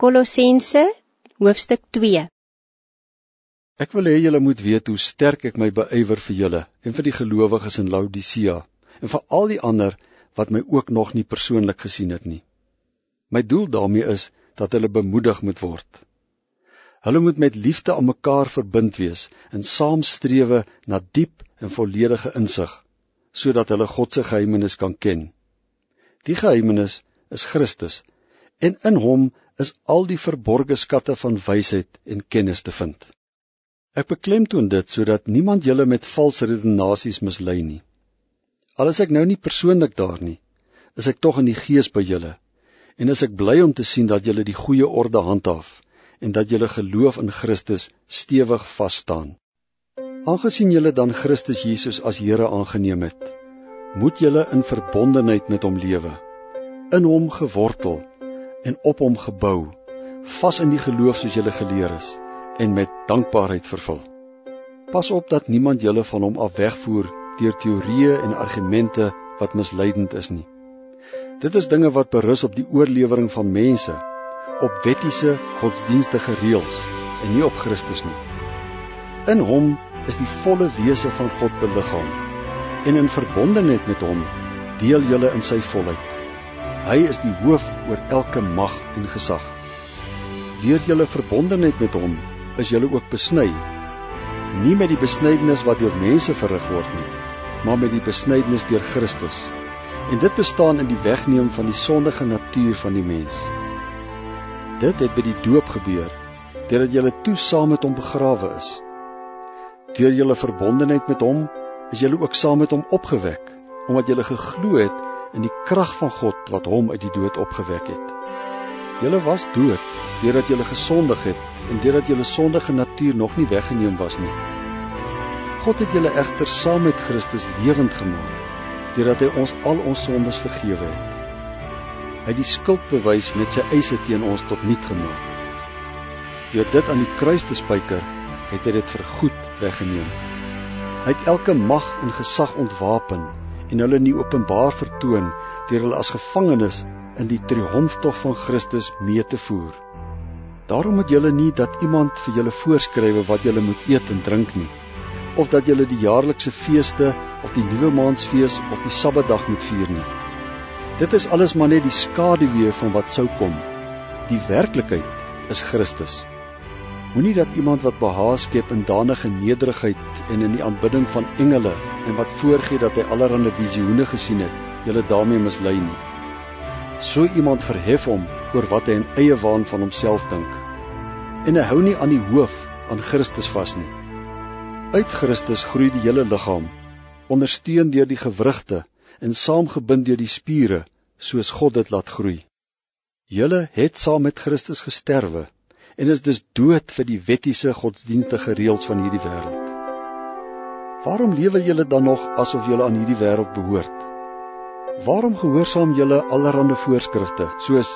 Kolossense hoofstuk 2 Ek wil hê julle moet weet hoe sterk ek my beywer vir julle en vir die gelowiges in Laodicea en vir al die ander wat my ook nog nie persoonlik gesien het nie. My doel daarmee is dat hulle bemoedig moet word. Hulle moet met liefde aan mekaar verbind wees en saam strewe na diep en volledige insig sodat hulle God se geheimenis kan ken. Die geheimenis is Christus en in hom is al die verborgde skatte van wysheid en kennis te vind. Ek beklemtoon dit sodat niemand julle met valse redenasies mislei nie. Al is ek nou nie persoonlik daar nie, is ek tog in die gees by julle en is ek bly om te sien dat julle die goeie orde handhaaf en dat julle geloof in Christus stewig vas staan. Aangesien julle dan Christus Jesus as Here aangeneem het, moet julle in verbondenheid met hom lewe, in hom gewortel en op hom gebou, vas in die geloof soos julle geleer is en met dankbaarheid vervul. Pas op dat niemand julle van hom af wegvoer deur teorieë en argumente wat misleidend is nie. Dit is dinge wat berus op die oorlewering van mense op wettiese godsdienstige reëls en nie op Christus nie. In hom is die volle wese van God beliggaam en in verbondenheid met hom deel julle in sy volheid. Hy is die hoof oor elke mag en gesag. Deur julle verbondenheid met hom is julle ook besny. Nie met die besnydenis wat deur mense verrig word nie, maar met die besnydenis deur Christus. En dit bestaan in die wegneem van die sondige natuur van die mens. Dit het by die doop gebeur, deurdat julle toe saam met hom begrawe is. Deur julle verbondenheid met hom is julle ook saam met hom opgewek, omdat julle geglo het in die krag van God wat hom uit die dood opgewek het. Julle was dood deurdat julle gesondig het en deurdat julle sondige natuur nog nie weggeneem was nie. God het julle egter saam met Christus lewend gemaak deurdat hy ons al ons sondes vergewe het. Hy het die skuldbewys met sy eise teen ons tot niet gemaak. Deur dit aan die kruis te spyker, het hy dit vergoed weggeneem. Hy het elke mag en gesag ontwapen en hulle in die openbaar vertoon deur hulle as gevangenes in die triomftog van Christus mee te voer. Daarom moet julle nie dat iemand vir julle voorskrywe wat julle moet eet en drink nie of dat julle die jaarlikse feeste of die nuwe maansfees of die sabbatdag moet vier nie. Dit is alles maar net die skaduwee van wat sou kom. Die werklikheid is Christus. Moenie dat iemand wat behaag skep in danige nederigheid en in die aanbidding van engele en wat voorgee dat hy allerlei visioene gesien het, julle daarmee mislei nie. So iemand verhef hom oor wat hy in eie waan van homself dink. En hy hou nie aan die hoof aan Christus vas nie. Uit Christus groei die hele liggaam, ondersteun deur die gewrigte en saamgebind deur die spiere soos God dit laat groei. Julle het saam met Christus gesterwe en is dus dood vir die wettiese godsdienstige reëls van hierdie wêreld. Waarom lewe julle dan nog asof julle aan hierdie wêreld behoort? Waarom gehoorsaam julle allerlei voorskrifte soos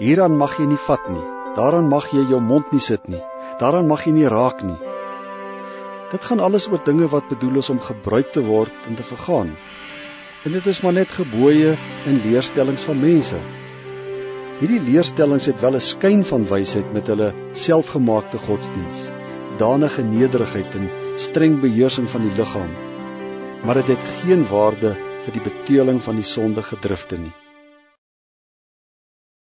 hieraan mag jy nie vat nie, daaraan mag jy jou mond nie sit nie, daaraan mag jy nie raak nie? Dit gaan alles oor dinge wat bedoel is om gebruik te word en te vergaan. En dit is maar net gebooie en leerstellings van mense. Hierdie leerstellings het wel 'n skyn van wysheid met hulle selfgemaakte godsdiens, danige nederigheid en streng beheersing van die liggaam. Maar dit het geen waarde vir die beteeling van die sondige drifte nie.